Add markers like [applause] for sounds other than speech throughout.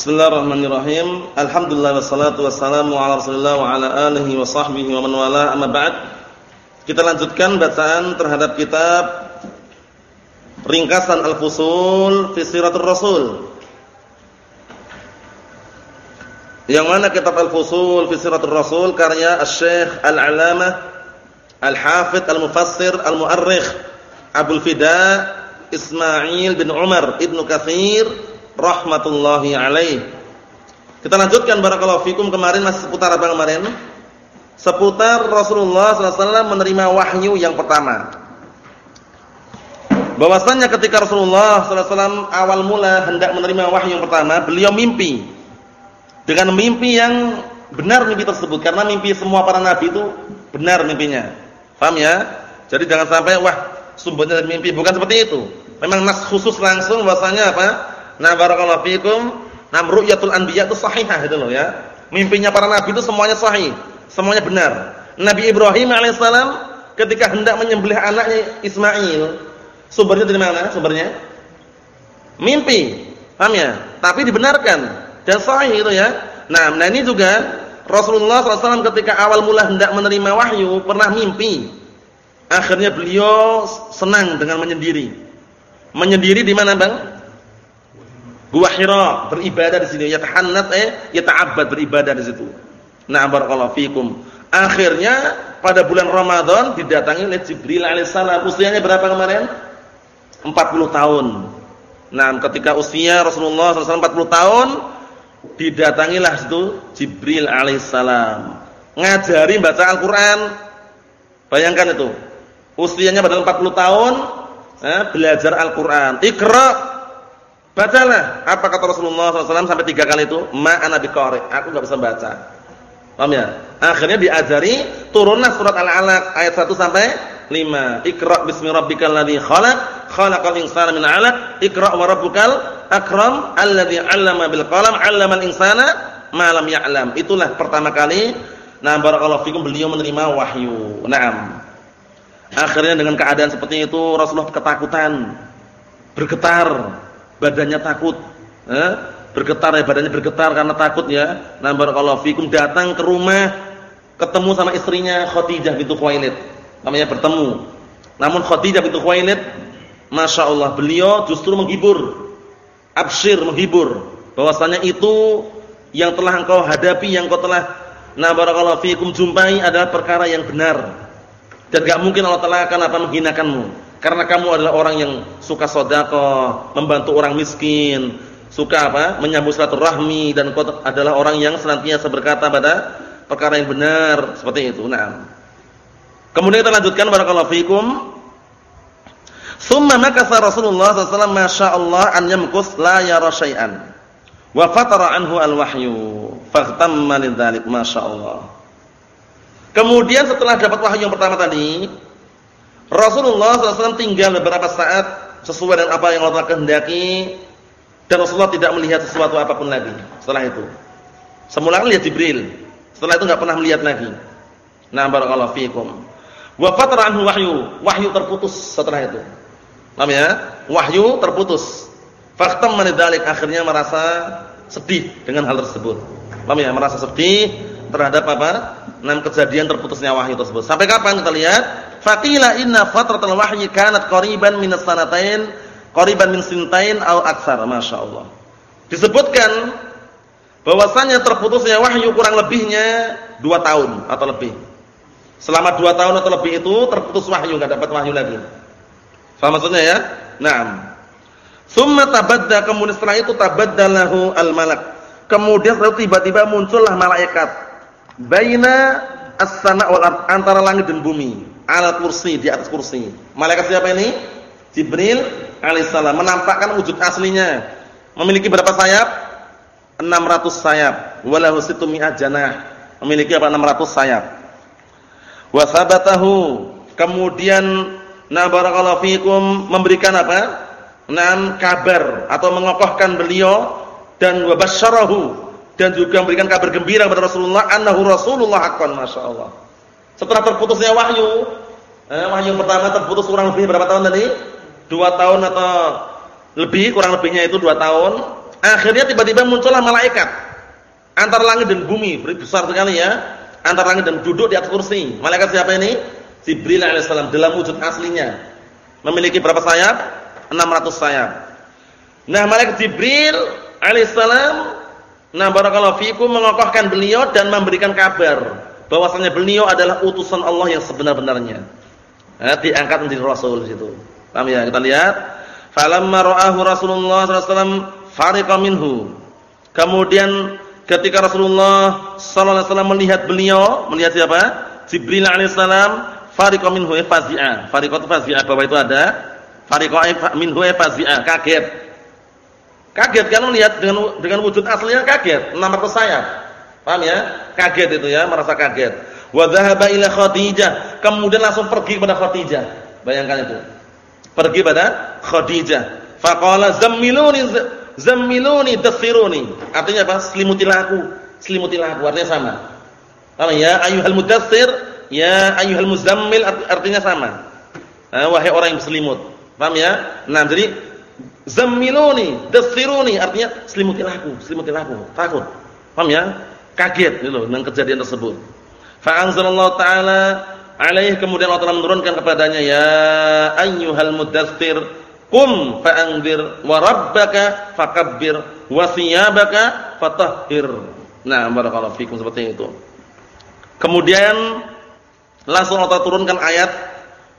Bismillahirrahmanirrahim. Alhamdulillah wassalatu wassalamu ala Rasulillah wa ala alihi wa sahbihi wa man wala amma ba'd. Kita lanjutkan bacaan terhadap kitab Ringkasan Al-Fusul fi Siratul Rasul. Yang mana kitab Al-Fusul fi Siratul Rasul karya Asy-Syaikh Al-Alamah Al-Hafidz Al-Mufassir Al-Mu'arrikh Abdul Fida Ismail bin Umar Ibnu Katsir rahmatullahi alaih. Kita lanjutkan barakallahu fikum kemarin masih seputar apa kemarin? Seputar Rasulullah SAW menerima wahyu yang pertama. Bahwasanya ketika Rasulullah SAW awal mula hendak menerima wahyu yang pertama, beliau mimpi dengan mimpi yang benar mimpi tersebut karena mimpi semua para nabi itu benar mimpinya. Paham ya? Jadi jangan sampai wah sumbernya dari mimpi bukan seperti itu. Memang nas khusus langsung bahwasanya apa? Nah, barakallahu fikum. Nah, ru'yatul anbiya itu sahihah itu loh ya. Mimpinya para nabi itu semuanya sahih, semuanya benar. Nabi Ibrahim alaihissalam ketika hendak menyembelih anaknya Ismail, sumbernya dari mana? Sumbernya mimpi. Paham ya? Tapi dibenarkan dan sahih itu ya. Nah, nah ini juga Rasulullah SAW ketika awal mula hendak menerima wahyu pernah mimpi. Akhirnya beliau senang dengan menyendiri. Menyendiri di mana, Bang? Gua Hira beribadah di sini, yatahannat eh yata'abbad beribadah di situ. Nah, barakallahu fikum. Akhirnya pada bulan Ramadan didatangi oleh Jibril alaihissalam. Usianya berapa kemarin? 40 tahun. Nah, ketika usia Rasulullah SAW 40 tahun, didatangilah itu Jibril alaihissalam. Ngajari baca Al-Quran. Bayangkan itu. Usianya pada 40 tahun, eh, belajar Al-Quran. Iqra' Bacalah. Apa kata Rasulullah SAW sampai tiga kali itu? Ma ana biqari. Aku enggak bisa baca. Paham ya? Akhirnya diajari turunlah surat Al-Alaq ayat 1 sampai 5. Iqra bismi rabbikal ladzi khalaq, khalaqal insana min 'alaq. Iqra wa rabbukal akram alladzi 'allama bil qalam, 'allamal insana ma lam ya'lam. Itulah pertama kali nah barakallahu fikum beliau menerima wahyu. Naam. Akhirnya dengan keadaan seperti itu Rasulullah ketakutan, bergetar badannya takut, eh? bergetar ya badannya bergetar karena takut ya. Nah barakallahu fikum datang ke rumah ketemu sama istrinya Khadijah bintu Khuwailid. Namanya bertemu. Namun Khadijah bintu Khuwailid Masya Allah beliau justru menghibur. Absyir menghibur bahwasanya itu yang telah engkau hadapi yang kau telah nah barakallahu fikum jumpai adalah perkara yang benar. Dan gak mungkin Allah Taala akan apa menghinakanmu. Karena kamu adalah orang yang suka sedekah, membantu orang miskin, suka apa? menyambut silaturahmi dan kau adalah orang yang senantiasa berkata pada perkara yang benar, seperti itu. Nah. Kemudian kita lanjutkan barakallahu fikum. Summa makasa Rasulullah sallallahu alaihi wasallam an yamkus la yara syai'an. Wa fatara anhu al-wahyu. Faghtamma lidzalik masyaallah. Kemudian setelah dapat wahyu yang pertama tadi, Rasulullah SAW tinggal beberapa saat sesuai dengan apa yang Allah kehendaki dan Rasulullah tidak melihat sesuatu apa pun lagi setelah itu. Semula kan lihat Jibril, setelah itu nggak pernah melihat lagi. Nah, barakallahu fiikum. Wa fatara wahyu, wahyu terputus setelah itu. Paham ya? Wahyu terputus. Faktam manidalik akhirnya merasa sedih dengan hal tersebut. Paham ya? Merasa sedih terhadap apa? Enam kejadian terputusnya wahyu tersebut. Sampai kapan kita lihat? Faqila inna fatratul wahyi kanat qariban min sanatain, qariban min sintain aw aksar, masyaallah. Disebutkan bahwasanya terputusnya wahyu kurang lebihnya dua tahun atau lebih. Selama dua tahun atau lebih itu terputus wahyu, enggak dapat wahyu lagi. Faham maksudnya ya? Naam. Summa tabadda kemudian setelah itu tabaddalahu al-malak. Kemudian tiba-tiba muncullah malaikat baina as-sama' wal antara langit dan bumi ala kursi di atas kursi. Malaikat siapa ini? Jibril alaihissalam menampakkan wujud aslinya. Memiliki berapa sayap? 600 sayap. Walahu situmi'ah janah. Memiliki apa 600 sayap. Wa sabatahu kemudian na barakallahu fikum memberikan apa? Nam kabar atau mengokohkan beliau dan wa basyarahu dan juga memberikan kabar gembira kepada Rasulullah annahu Rasulullah haqqan masyaallah. Setelah terputusnya wahyu, eh, wahyu pertama terputus kurang lebih berapa tahun tadi? Dua tahun atau lebih, kurang lebihnya itu dua tahun. Akhirnya tiba-tiba muncullah malaikat antara langit dan bumi, besar sekali ya. Antara langit dan duduk di atas kursi. Malaikat siapa ini? Jibril alaihissalam dalam wujud aslinya. Memiliki berapa sayap? 600 sayap. Nah, malaikat Jibril alaihissalam nah barakallahu fikum mengokohkan beliau dan memberikan kabar bahwasanya beliau adalah utusan Allah yang sebenar-benarnya. Nah, diangkat menjadi rasul situ. Paham ya? Kita lihat. Falamma ra'ahu Rasulullah sallallahu alaihi wasallam minhu. Kemudian ketika Rasulullah sallallahu alaihi wasallam melihat beliau, melihat siapa? Jibril alaihissalam, fariqa minhu fazi'a. Fariqa itu fazi'a, bahwa itu ada fariqa minhu fazi'a, kaget. Kaget kan melihat dengan dengan wujud aslinya kaget, 600 sayap. Paham ya? Kaget itu ya, merasa kaget. Wa dhahaba ila Khadijah, kemudian langsung pergi kepada Khadijah. Bayangkan itu. Pergi pada Khadijah. Faqala zammiluni zammiluni dasiruni. Artinya apa? Selimutilah aku, selimutilah aku. Artinya sama. Paham ya? Ayyuhal mudassir, ya ayyuhal muzammil artinya sama. Nah, wahai orang yang berselimut. Paham ya? Nah, jadi zammiluni dasiruni artinya selimutilah aku, selimutilah aku. Takut. Paham ya? Kaget gitu dengan kejadian tersebut. Fa anzalallahu taala alaihi kemudian Allah Taala menurunkan kepadanya ya ayyuhal mudaththir qum fa'anzir wa rabbaka fakabbir wa thiyabaka fatahhir. Nah, barakallahu fikum seperti itu. Kemudian langsung Allah turunkan ayat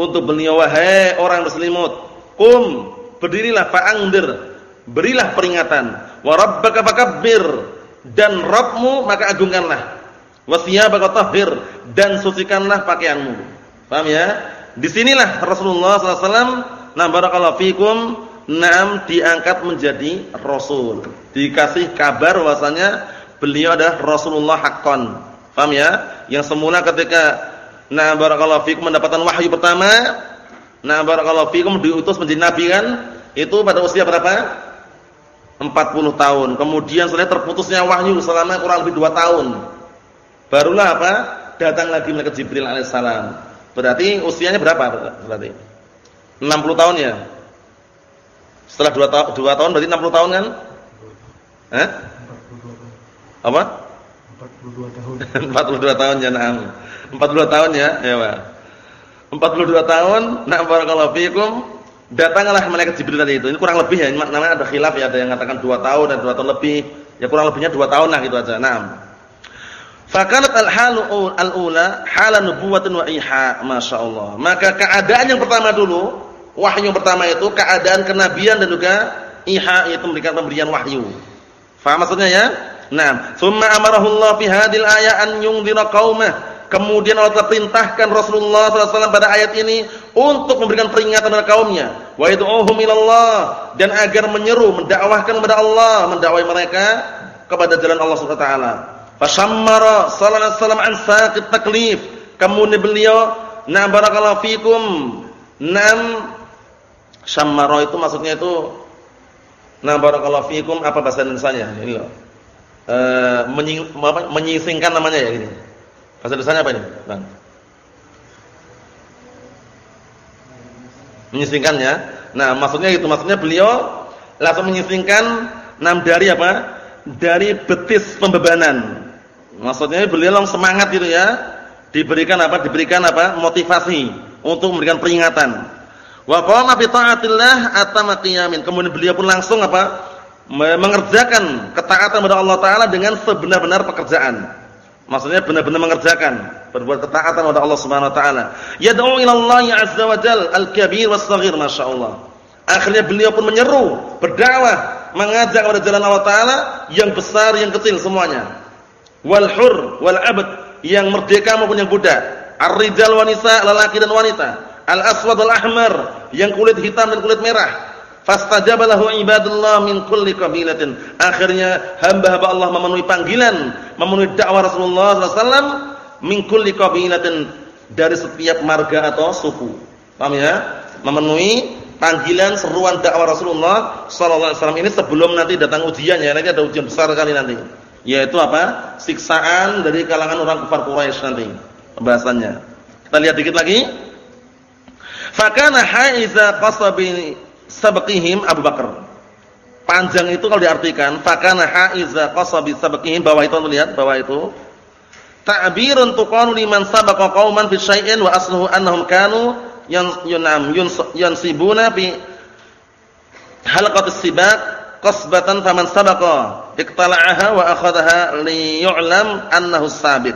untuk beliau wahai orang berselimut, qum berdirilah fa'anzir, berilah peringatan wa rabbaka fakabbir dan Rabbmu maka agungkanlah wasiyabaka tahhir dan sucikanlah pakaianmu. Paham ya? Di sinilah Rasulullah SAW nah barakallahu fikum Naam diangkat menjadi Rasul. Dikasih kabar bahwasanya beliau adalah Rasulullah haqqan. Paham ya? Yang semula ketika nah barakallahu fikum mendapatkan wahyu pertama, nah barakallahu fikum diutus menjadi nabi kan? Itu pada usia berapa? 40 tahun. Kemudian setelah terputusnya wahyu selama kurang lebih 2 tahun. Barulah apa? Datang lagi malaikat Jibril alaihissalam. Berarti usianya berapa berarti? 60 tahun ya? Setelah 2 tahun 2 tahun berarti 60 tahun kan? Hah? Apa? 42 tahun. [laughs] 42 tahun ya, na'am. 42 tahun ya, ya, Pak. 42 tahun, nah barakallahu fikum. Datanglah malaikat Jibril tadi itu. Ini kurang lebih ya, namanya ada khilaf ya, ada yang mengatakan 2 tahun dan 2 tahun lebih. Ya kurang lebihnya 2 tahun lah gitu aja. Naam. Fakanat al-halu al-ula halan nubuwatin wa iha, masyaallah. Maka keadaan yang pertama dulu, wahyu yang pertama itu keadaan kenabian dan juga iha yaitu memberikan pemberian wahyu. Faham maksudnya ya? Nah, summa amarahu Allah fi hadil ayat an yungdhira qaumah. Kemudian Allah telah perintahkan Rasulullah SAW pada ayat ini untuk memberikan peringatan kepada kaumnya. Wa yad'uhum ilallah dan agar menyeru, mendakwahkan kepada Allah, mendakwai mereka kepada jalan Allah Subhanahu wa taala. Fashammara sallallahu alaihi wasallam an saqit taklif. Kemudian beliau na barakallahu. Nam syammara itu maksudnya itu na barakallahu fikum apa bahasa Indonesianya? Ini loh. Apa, menyisingkan namanya ya ini. Bahasa Indonesianya apa ini, Bang? Menyisingkannya. Nah, maksudnya itu maksudnya beliau langsung menyisingkan nam dari apa? Dari betis pembebanan. Maksudnya beliau langsung semangat gitu ya. Diberikan apa? Diberikan apa? Motivasi untuk memberikan peringatan. Wa qama bi ta'atillah atama qiyamin. Kemudian beliau pun langsung apa? mengerjakan ketaatan kepada Allah taala dengan sebenar-benar pekerjaan. Maksudnya benar-benar mengerjakan, berbuat ketaatan kepada Allah Subhanahu wa taala. Yad'u ila Allah azza wa jal al-kabir was-shaghir masyaallah. Akhirnya beliau pun menyeru, berdakwah, mengajak kepada jalan Allah taala yang besar yang kecil semuanya wal hur wal abd yang merdeka maupun yang budak ar-rijal wanita lelaki dan wanita al-aswad wal ahmar yang kulit hitam dan kulit merah fastajaba lahu ibadullah min kulli qabilatin akhirnya hamba-hamba Allah memenuhi panggilan memenuhi dakwah Rasulullah SAW min kulli qabilatin dari setiap marga atau suku paham ya memenuhi panggilan seruan dakwah Rasulullah sallallahu alaihi wasallam ini sebelum nanti datang ujian ya nanti ada ujian besar kali nanti yaitu apa? Siksaan dari kalangan orang kafir Quraisy nanti pembahasannya. Kita lihat dikit lagi. Fakana haiza qasabi sabqihim Abu Bakar. panjang itu kalau diartikan fakana haiza qasabi sabqihim bawah itu lihat bawah itu ta'birun tuqanu liman sabaqa qauman fi syai'in wa asluhu annahum kanu yunam yansibuna bi halaqatis sibaq qasbatan faman sabaqa iqtala'aha wa akhadhaha li yu'lam annahu sabit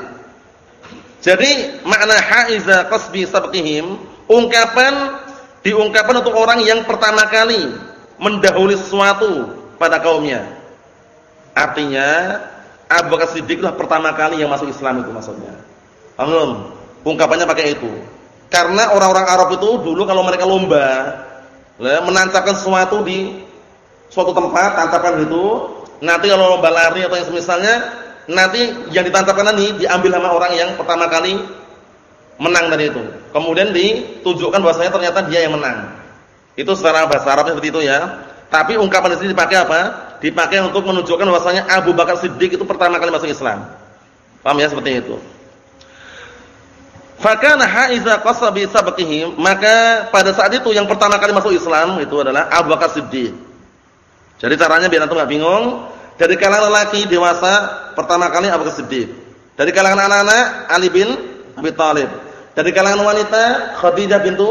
jadi makna haiza qasbi sabqihim ungkapan diungkapkan untuk orang yang pertama kali mendahului sesuatu pada kaumnya. Artinya Abu Bakar Siddiq lah pertama kali yang masuk Islam itu maksudnya. Paham? Ungkapannya pakai itu. Karena orang-orang Arab itu dulu kalau mereka lomba menancapkan sesuatu di suatu tempat tantapan itu nanti kalau lomba lari atau yang semisalnya nanti yang ditancapkan ini diambil sama orang yang pertama kali menang tadi itu. Kemudian ditunjukkan bahwasanya ternyata dia yang menang. Itu secara bahasa Arabnya seperti itu ya. Tapi ungkapan di sini dipakai apa? Dipakai untuk menunjukkan bahwasanya Abu Bakar Siddiq itu pertama kali masuk Islam. Paham ya seperti itu. Fakana haiza qasabi sabqihim, maka pada saat itu yang pertama kali masuk Islam itu adalah Abu Bakar Siddiq. Jadi caranya biar antum enggak bingung, dari kalangan lelaki dewasa pertama kali Abu Bakar Siddiq. Dari kalangan anak-anak Ali bin Abi Thalib. Dari kalangan wanita Khadijah bintu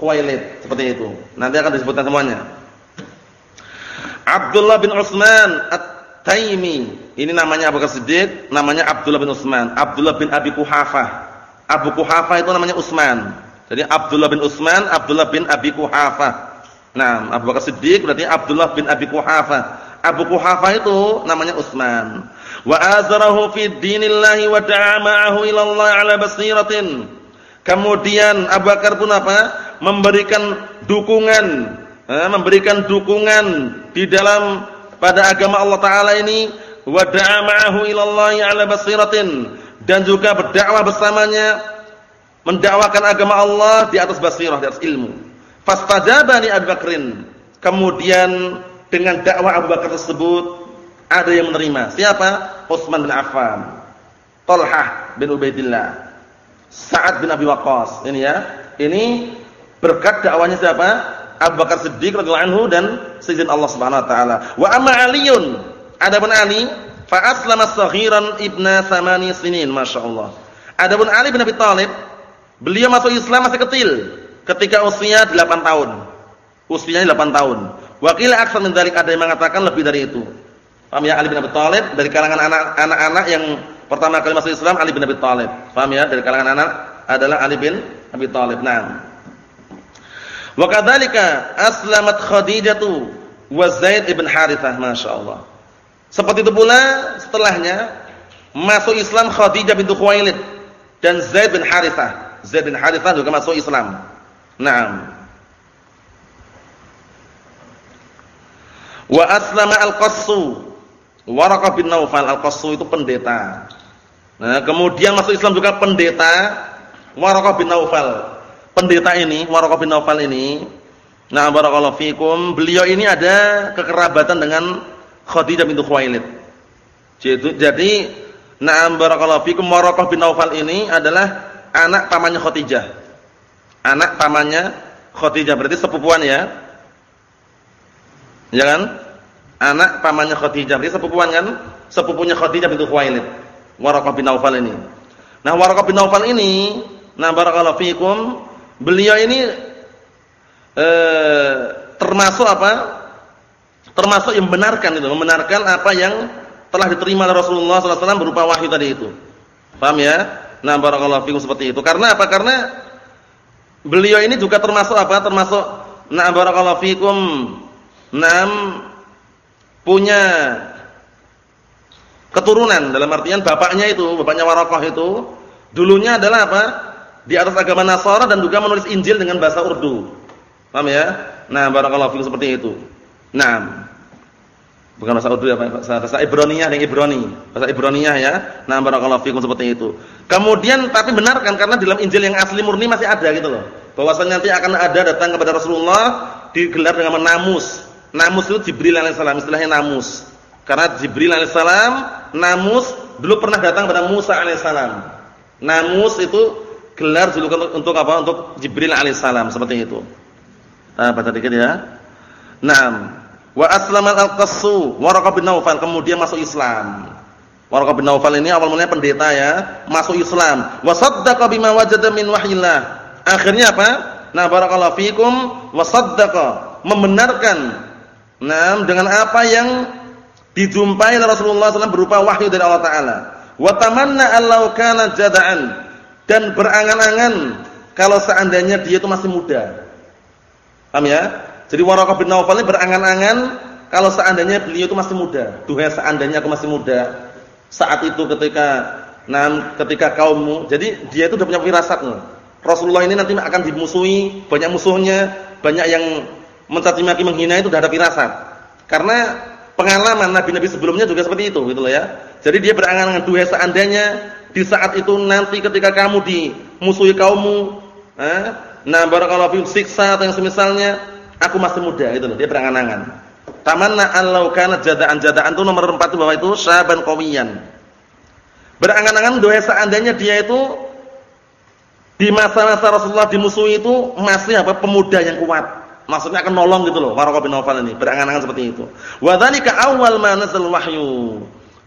Khuwailid, seperti itu. Nanti akan disebutkan semuanya. Abdullah bin Utsman At-Taimi. Ini namanya Abu Bakar Siddiq, namanya Abdullah bin Utsman. Abdullah bin Abi Kuhafah. Abu Kuhafah itu namanya Utsman. Jadi Abdullah bin Utsman, Abdullah bin Abi Kuhafah. Nah, Abu Bakar Siddiq berarti Abdullah bin Abi Kuhafah. Abu Kuhafah itu namanya Utsman. Wa azarahu fi dinillahi wa da'a ma'ahu ila Allah 'ala basiratin. Kemudian Abu Bakar pun apa? Memberikan dukungan, eh, memberikan dukungan di dalam pada agama Allah taala ini wa da'a ma'ahu ila Allah 'ala basiratin dan juga berdakwah bersamanya mendakwakan agama Allah di atas basirah, di atas ilmu. Fastajaba li Abu Bakrin. Kemudian dengan dakwah Abu Bakar tersebut ada yang menerima. Siapa? Utsman bin Affan. Talhah bin Ubaidillah. Sa'ad bin Abi Waqqas. Ini ya. Ini berkat dakwahnya siapa? Abu Bakar Siddiq radhiyallahu anhu dan sayyidina Allah Subhanahu wa taala. Wa amma Aliun, adapun Ali fa aslama saghiran ibna samani sinin, masyaallah. Adapun Ali bin Abi Thalib, beliau masuk Islam masih kecil ketika usia 8 tahun. Usianya 8 tahun. Wakil aksar min dzalik ada yang mengatakan lebih dari itu. Paham ya Ali bin Abi Thalib dari kalangan anak-anak yang Pertama kali masuk Islam Ali bin Abi Thalib. Paham ya? Dari kalangan anak adalah Ali bin Abi Thalib. Naam. Wa kadzalika aslamat Khadijatu wa Zaid ibn Harithah, masyaallah. Seperti itu pula setelahnya masuk Islam Khadijah bintu Khuwailid dan Zaid bin Harithah. Zaid bin Harithah juga masuk Islam. Naam. Wa aslama al-Qassu Waraqah bin Naufal al-Qassu itu pendeta. Nah, kemudian masuk Islam juga pendeta Waraqah bin Naufal. Pendeta ini, Waraqah bin Naufal ini, nah barakallahu fikum, beliau ini ada kekerabatan dengan Khadijah bintu Khuwailid. Jadi, jadi Naam barakallahu fikum bin Naufal ini adalah anak pamannya Khadijah. Anak pamannya Khadijah berarti sepupuan ya. Ya kan? Anak pamannya Khadijah berarti sepupuan kan? Sepupunya Khadijah bintu Khuwailid. Waraqah bin Naufal ini. Nah, Waraqah bin Naufal ini, nah barakallahu fikum, beliau ini eh, termasuk apa? Termasuk yang membenarkan itu, membenarkan apa yang telah diterima oleh Rasulullah SAW berupa wahyu tadi itu. Paham ya? Nah, barakallahu fikum seperti itu. Karena apa? Karena beliau ini juga termasuk apa? Termasuk nah barakallahu fikum, nam punya keturunan dalam artian bapaknya itu, bapaknya Warokoh itu dulunya adalah apa? Di atas agama Nasara dan juga menulis Injil dengan bahasa Urdu. Paham ya? Nah, barakallahu fikum seperti itu. Nah, bukan bahasa Urdu ya, bahasa, bahasa Ibroniyah yang Ibrani. Bahasa Ibroniyah ya. Nah, barakallahu fikum seperti itu. Kemudian tapi benarkan karena dalam Injil yang asli murni masih ada gitu loh. Bahwasanya nanti akan ada datang kepada Rasulullah digelar dengan namus. Namus itu Jibril alaihissalam, istilahnya namus. Karena Jibril alaihissalam Namus dulu pernah datang pada Musa alaihissalam. Namus itu gelar julukan untuk, apa? Untuk Jibril alaihissalam seperti itu. Nah, baca dikit ya. Naam. Wa aslaman al-Qassu Waraqah bin Naufal kemudian masuk Islam. Waraqah bin Naufal ini awal mulanya pendeta ya, masuk Islam. Wa saddaqa bima wajada wahyillah. Akhirnya apa? Nah, barakallahu fikum wa saddaqa, membenarkan nah dengan apa yang dijumpai Rasulullah SAW berupa wahyu dari Allah Taala. Wa tamanna allau kana jada'an dan berangan-angan kalau seandainya dia itu masih muda. Paham ya? Jadi Waraqah bin Naufal ini berangan-angan kalau seandainya beliau itu masih muda. Duhai seandainya aku masih muda saat itu ketika nah, ketika kaummu. Jadi dia itu sudah punya firasat Rasulullah ini nanti akan dimusuhi, banyak musuhnya, banyak yang mencaci maki menghina itu sudah ada firasat. Karena pengalaman nabi-nabi sebelumnya juga seperti itu gitu loh ya. Jadi dia berangan-angan duha seandainya di saat itu nanti ketika kamu dimusuhi kaummu, eh, nah barakallahu fiikum siksa atau yang semisalnya, aku masih muda gitu loh. Dia berangan-angan. Tamanna allau kana jadaan-jadaan itu nomor 4 itu bahwa itu syaban qawiyan. Berangan-angan doa seandainya dia itu di masa-masa Rasulullah dimusuhi itu masih apa pemuda yang kuat. Maksudnya akan nolong gitu loh Waraqah bin Nawfal ini, berangan-angan seperti itu. Wa dzalika awal ma nazal.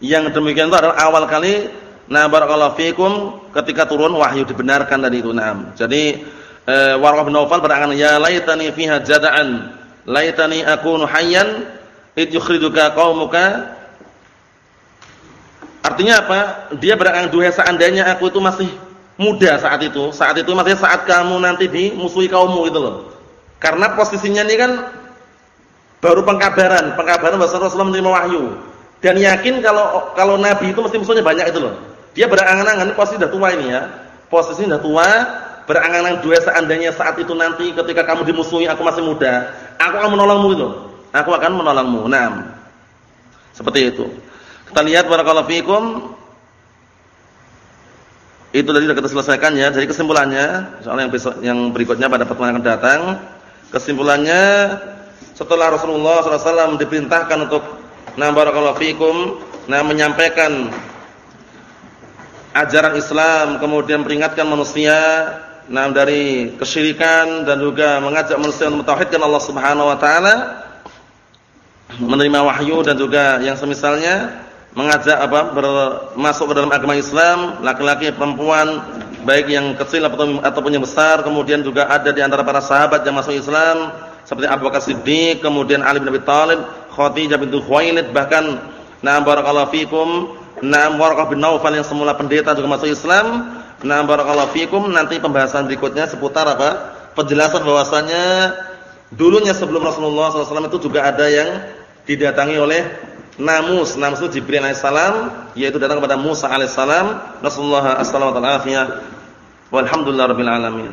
Yang demikian itu adalah awal kali nah barakallahu fikum ketika turun wahyu dibenarkan tadi itu. Naam. Jadi eh, Waraqah bin Nawfal berangan ya laitani fiha jada'an laitani akunu hayyan id yukhriduka qaumuka artinya apa dia berangan duha seandainya aku itu masih muda saat itu saat itu maksudnya saat kamu nanti dimusuhi kaummu itu loh karena posisinya ini kan baru pengkabaran pengkabaran bahwa Rasulullah menerima wahyu dan yakin kalau kalau nabi itu mesti musuhnya banyak itu loh dia berangan-angan posisi sudah tua ini ya posisi sudah tua berangan-angan dua seandainya saat itu nanti ketika kamu dimusuhi aku masih muda, aku akan menolongmu itu. Aku akan menolongmu. Nah, seperti itu. Kita lihat barakallahu fikum. Itu tadi sudah kita selesaikan ya. Jadi kesimpulannya, soal yang besok yang berikutnya pada pertemuan akan datang, kesimpulannya setelah Rasulullah SAW diperintahkan untuk nah barakallahu fikum, nah menyampaikan ajaran Islam, kemudian peringatkan manusia nah dari kesyirikan dan juga mengajak manusia untuk mentauhidkan Allah Subhanahu wa taala menerima wahyu dan juga yang semisalnya mengajak apa masuk ke dalam agama Islam laki-laki perempuan baik yang kecil ataupun yang besar kemudian juga ada di antara para sahabat yang masuk Islam seperti Abu Bakar Siddiq kemudian Ali bin Abi Thalib Khadijah bintu Khuwailid bahkan na'am barakallahu fikum na'am Warqah bin Naufal yang semula pendeta juga masuk Islam Nah, barakallahu fikum nanti pembahasan berikutnya seputar apa? Penjelasan bahwasanya dulunya sebelum Rasulullah SAW itu juga ada yang didatangi oleh Namus, Namus itu Jibril alaihissalam, yaitu datang kepada Musa alaihissalam, Rasulullah sallallahu alaihi wasallam. Walhamdulillah rabbil alamin.